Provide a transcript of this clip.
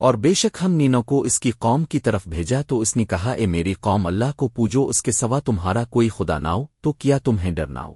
اور بے شک ہم نینو کو اس کی قوم کی طرف بھیجا تو اس نے کہا، اے میری قوم، اللہ کو پوجو، اس کے سوا تمہارا کوئی خدا ناؤ تو کیا تمہیں ڈرناؤ